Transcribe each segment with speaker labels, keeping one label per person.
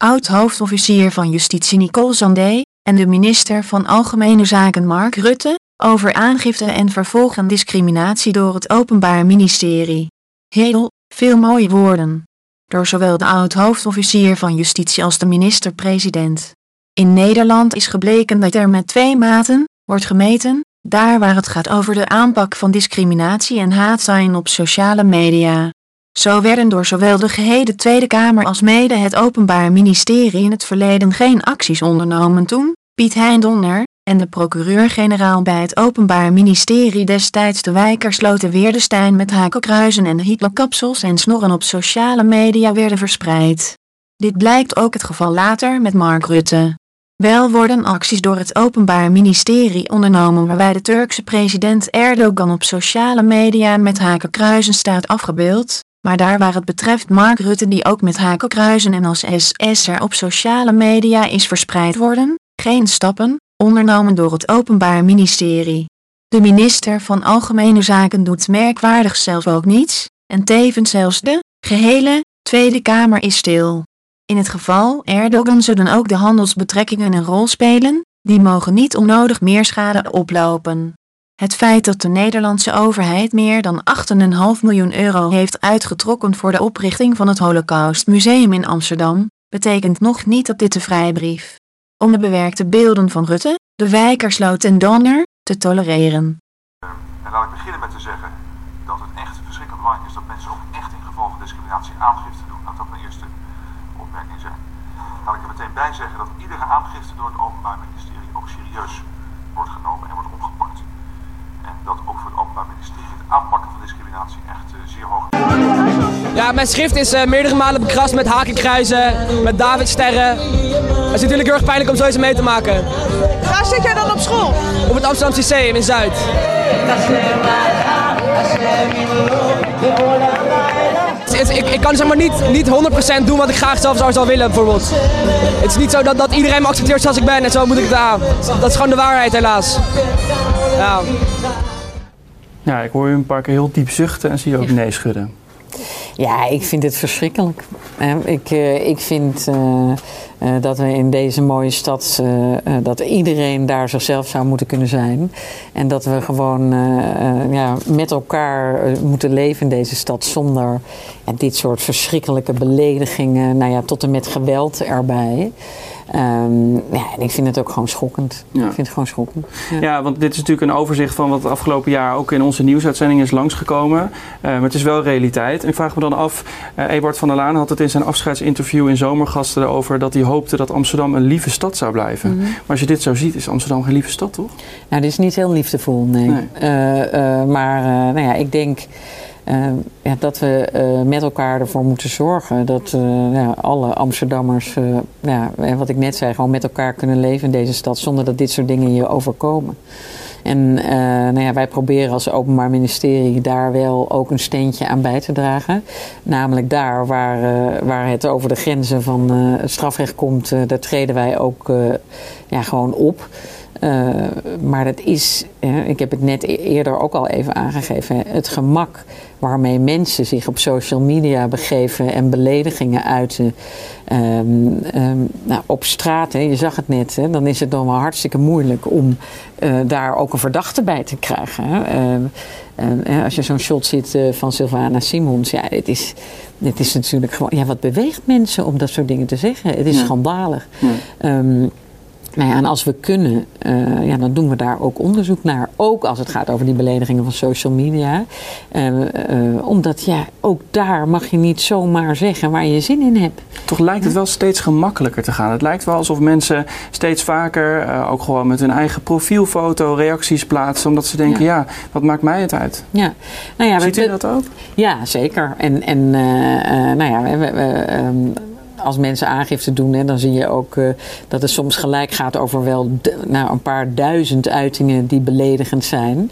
Speaker 1: oud-hoofdofficier van Justitie Nicole Zandé en de minister van Algemene Zaken Mark Rutte over aangifte en vervolgen discriminatie door het Openbaar Ministerie. Heel, veel mooie woorden. Door zowel de oud-hoofdofficier van Justitie als de minister-president. In Nederland is gebleken dat er met twee maten wordt gemeten, daar waar het gaat over de aanpak van discriminatie en haatzaaien op sociale media. Zo werden door zowel de gehele Tweede Kamer als mede het Openbaar Ministerie in het verleden geen acties ondernomen toen Piet Hein Donner en de procureur-generaal bij het Openbaar Ministerie destijds de wijkersloten Weerdestein met hakenkruizen en Hitlerkapsels en snorren op sociale media werden verspreid. Dit blijkt ook het geval later met Mark Rutte. Wel worden acties door het Openbaar Ministerie ondernomen waarbij de Turkse president Erdogan op sociale media met hakenkruizen staat afgebeeld, maar daar waar het betreft Mark Rutte die ook met hakenkruizen en als SS'er op sociale media is verspreid worden, geen stappen, ondernomen door het Openbaar Ministerie. De minister van Algemene Zaken doet merkwaardig zelf ook niets, en tevens zelfs de gehele Tweede Kamer is stil. In het geval Erdogan zullen ook de handelsbetrekkingen een rol spelen, die mogen niet onnodig meer schade oplopen. Het feit dat de Nederlandse overheid meer dan 8,5 miljoen euro heeft uitgetrokken voor de oprichting van het Holocaustmuseum in Amsterdam, betekent nog niet dat dit de vrijbrief om de bewerkte beelden van Rutte, de Wijkersloot en Donner te tolereren.
Speaker 2: En laat ik beginnen met te zeggen dat het echt verschrikkelijk belangrijk is dat mensen ook echt in geval van discriminatie aangifte doen. Laat dat mijn eerste opmerking zijn. Laat ik er meteen bij zeggen dat iedere aangifte door het Openbaar Ministerie ook serieus
Speaker 3: Ja, mijn schrift is uh, meerdere malen bekrast met hakenkruizen, met Davidsterren. Het is natuurlijk heel erg pijnlijk om zoiets mee te maken.
Speaker 4: Waar zit jij dan op school?
Speaker 3: Op het Amsterdamse Lyceum in Zuid. Ik, ik, kan zeg maar niet, niet 100% doen wat ik graag zelf zou, zou willen bijvoorbeeld. Het is niet zo dat, dat iedereen me accepteert zoals ik ben en zo moet ik het aan. Dat is gewoon de waarheid helaas. Ja.
Speaker 5: Ja, ik hoor u een paar keer heel diep zuchten en zie je ook nee schudden.
Speaker 6: Ja, ik vind het verschrikkelijk. Ik, uh, ik vind uh, dat we in deze mooie stad, dat iedereen daar zichzelf zou moeten kunnen zijn. En dat we gewoon ja, met elkaar moeten leven in deze stad zonder dit soort verschrikkelijke beledigingen, nou ja, tot en met geweld erbij. Um, ja, en ik vind het ook gewoon schokkend. Ja. Ik vind het gewoon schokkend.
Speaker 5: Ja. ja. want dit is natuurlijk een overzicht van wat het afgelopen jaar ook in onze nieuwsuitzending is langsgekomen. Uh, maar het is wel realiteit. En ik vraag me dan af, uh, Ebert van der Laan had het in zijn afscheidsinterview in Zomergasten erover dat hij hoopte dat Amsterdam een lieve stad zou blijven. Mm -hmm. Maar als je dit zo ziet, is Amsterdam geen lieve stad, toch?
Speaker 6: Nou, dit is niet heel liefdevol, nee. nee. Uh, maar nou ja, ik denk... Ja, dat we met elkaar ervoor moeten zorgen dat ja, alle Amsterdammers, ja, wat ik net zei, gewoon met elkaar kunnen leven in deze stad zonder dat dit soort dingen je overkomen. En nou ja, wij proberen als Openbaar Ministerie daar wel ook een steentje aan bij te dragen. Namelijk daar waar, waar het over de grenzen van het strafrecht komt, daar treden wij ook ja, gewoon op. Uh, maar dat is, uh, ik heb het net e-, eerder ook al even aangegeven, het gemak waarmee mensen zich op social media begeven en beledigingen uiten. Um, um, nou, op straat, hè, je zag het net, hè, dan is het dan wel hartstikke moeilijk om uh, daar ook een verdachte bij te krijgen. Hè. als je zo'n shot ziet van Sylvana Simons, ja, het is, het is natuurlijk gewoon, ja, wat beweegt mensen om dat soort dingen te zeggen? Het is ja. schandalig. Ja. Um, nou ja, en als we kunnen, uh, ja, dan doen we daar ook onderzoek naar. Ook als het gaat over die beledigingen van social media. Uh, uh, omdat ja, ook daar mag je niet zomaar zeggen waar je zin in hebt.
Speaker 5: Toch lijkt het wel steeds gemakkelijker te gaan. Het lijkt wel alsof mensen steeds vaker, ook gewoon met hun eigen profielfoto, reacties plaatsen. Omdat ze denken, ja, ja wat maakt mij het uit?
Speaker 6: Ja. Nou ja,
Speaker 5: Ziet u dat ook?
Speaker 6: Ja, zeker. En, en nou ja, we, we um, als mensen aangifte doen, hè, dan zie je ook uh, dat het soms gelijk gaat over wel nou, een paar duizend uitingen die beledigend zijn.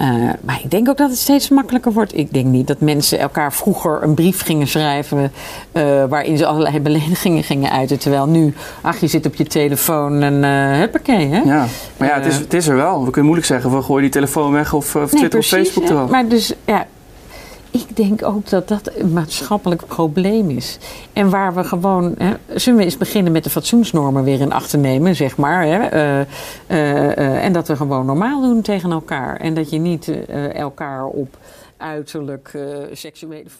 Speaker 6: Uh, maar ik denk ook dat het steeds makkelijker wordt. Ik denk niet dat mensen elkaar vroeger een brief gingen schrijven uh, waarin ze allerlei beledigingen gingen uiten. Terwijl nu, ach, je zit op je telefoon en uh, huppakee. Hè?
Speaker 5: Ja, maar ja, het is, het is er wel. We kunnen moeilijk zeggen, we gooien die telefoon weg of, of Twitter nee, precies, of Facebook eraf.
Speaker 6: Maar dus, ja, ik denk ook dat dat een maatschappelijk probleem is. En waar we gewoon. Hè, zullen we eens beginnen met de fatsoensnormen weer in acht te nemen, zeg maar. Hè, uh, uh, en dat we gewoon normaal doen tegen elkaar. En dat je niet elkaar op uiterlijk seksuele